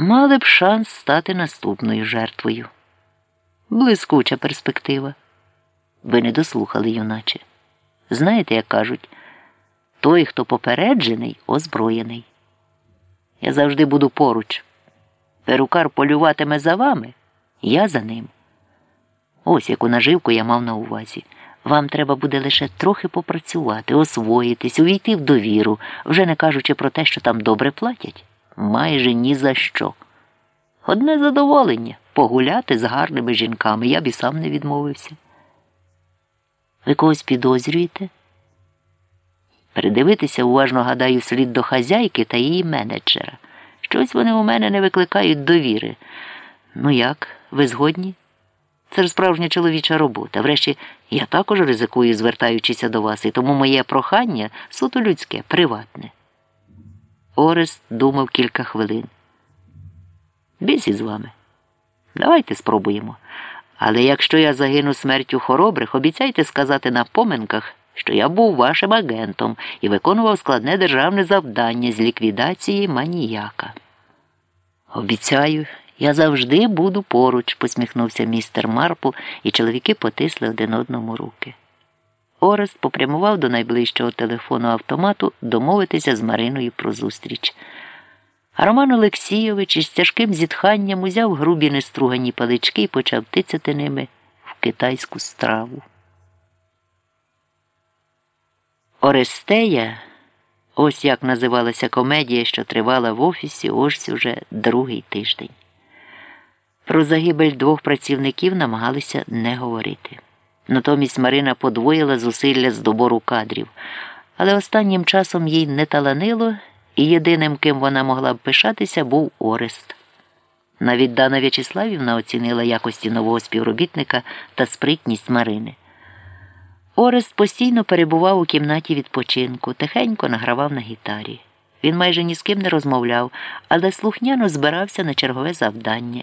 мали б шанс стати наступною жертвою. Блискуча перспектива. Ви не дослухали, юначе. Знаєте, як кажуть, той, хто попереджений, озброєний. Я завжди буду поруч. Перукар полюватиме за вами, я за ним. Ось яку наживку я мав на увазі. Вам треба буде лише трохи попрацювати, освоїтись, увійти в довіру, вже не кажучи про те, що там добре платять. Майже ні за що. Одне задоволення погуляти з гарними жінками, я б і сам не відмовився. Ви когось підозрюєте? Передивитися, уважно гадаю, слід до хазяйки та її менеджера. Щось вони у мене не викликають довіри. Ну як, ви згодні? Це ж справжня чоловіча робота. Врешті, я також ризикую, звертаючися до вас, і тому моє прохання суто людське, приватне. Орест думав кілька хвилин. Біс із вами. Давайте спробуємо. Але якщо я загину смертю хоробрих, обіцяйте сказати на поминках, що я був вашим агентом і виконував складне державне завдання з ліквідації маніяка. Обіцяю, я завжди буду поруч, посміхнувся містер Марпл, і чоловіки потисли один одному руки. Орест попрямував до найближчого телефону автомату домовитися з Мариною про зустріч. А Роман Олексійович із тяжким зітханням узяв грубі нестругані палички і почав тицяти ними в китайську страву. Орестея, ось як називалася комедія, що тривала в офісі ось уже другий тиждень. Про загибель двох працівників намагалися не говорити. Натомість Марина подвоїла зусилля з добору кадрів, але останнім часом їй не таланило, і єдиним, ким вона могла б пишатися, був Орест. Навіть Дана В'ячеславівна оцінила якості нового співробітника та спритність Марини. Орест постійно перебував у кімнаті відпочинку, тихенько награвав на гітарі. Він майже ні з ким не розмовляв, але слухняно збирався на чергове завдання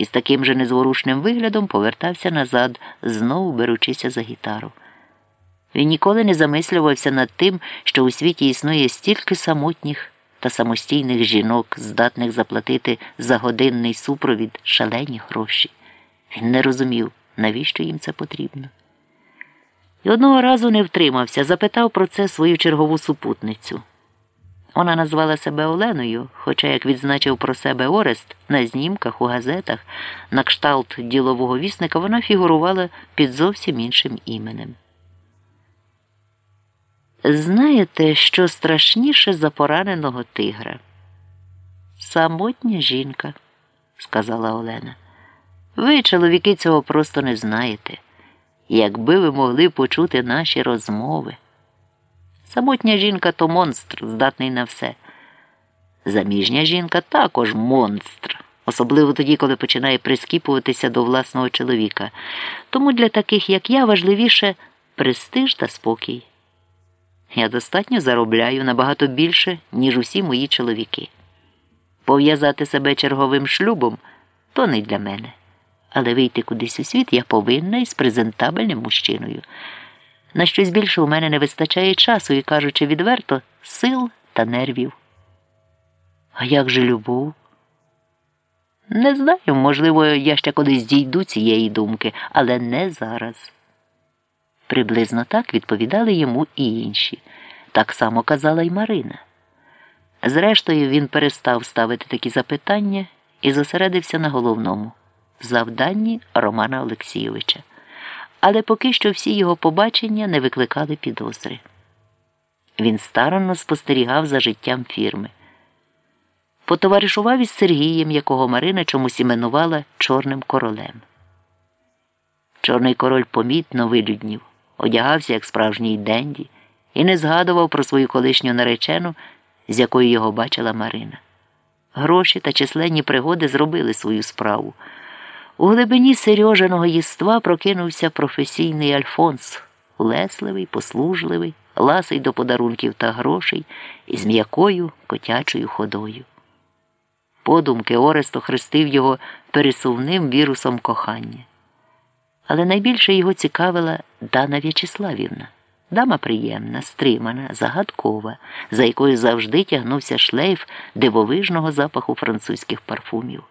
і з таким же незворушним виглядом повертався назад, знову беручися за гітару. Він ніколи не замислювався над тим, що у світі існує стільки самотніх та самостійних жінок, здатних заплатити за годинний супровід шалені гроші. Він не розумів, навіщо їм це потрібно. І одного разу не втримався, запитав про це свою чергову супутницю. Вона назвала себе Оленою, хоча, як відзначив про себе Орест, на знімках у газетах, на кшталт ділового вісника вона фігурувала під зовсім іншим іменем. Знаєте, що страшніше за пораненого тигра? Самотня жінка, сказала Олена. Ви, чоловіки, цього просто не знаєте. Якби ви могли почути наші розмови. Самотня жінка то монстр, здатний на все. Заміжня жінка також монстр, особливо тоді, коли починає прискіпуватися до власного чоловіка. Тому для таких, як я, важливіше престиж та спокій. Я достатньо заробляю набагато більше, ніж усі мої чоловіки. Пов'язати себе черговим шлюбом то не для мене. Але вийти кудись у світ я повинна із презентабельним мужчиною. На щось більше у мене не вистачає часу і, кажучи відверто, сил та нервів. А як же любов? Не знаю, можливо, я ще колись дійду цієї думки, але не зараз. Приблизно так відповідали йому і інші. Так само казала й Марина. Зрештою, він перестав ставити такі запитання і зосередився на головному завданні Романа Олексійовича але поки що всі його побачення не викликали підозри. Він старанно спостерігав за життям фірми. Потоваришував із Сергієм, якого Марина чомусь іменувала Чорним королем. Чорний король помітно вилюднів, одягався як справжній денді і не згадував про свою колишню наречену, з якою його бачила Марина. Гроші та численні пригоди зробили свою справу. У глибині Сережиного єства прокинувся професійний Альфонс, улесливий, послужливий, ласий до подарунків та грошей із м'якою котячою ходою. Подумки Орест охрестив його пересувним вірусом кохання. Але найбільше його цікавила Дана В'ячеславівна. Дама приємна, стримана, загадкова, за якою завжди тягнувся шлейф дивовижного запаху французьких парфумів.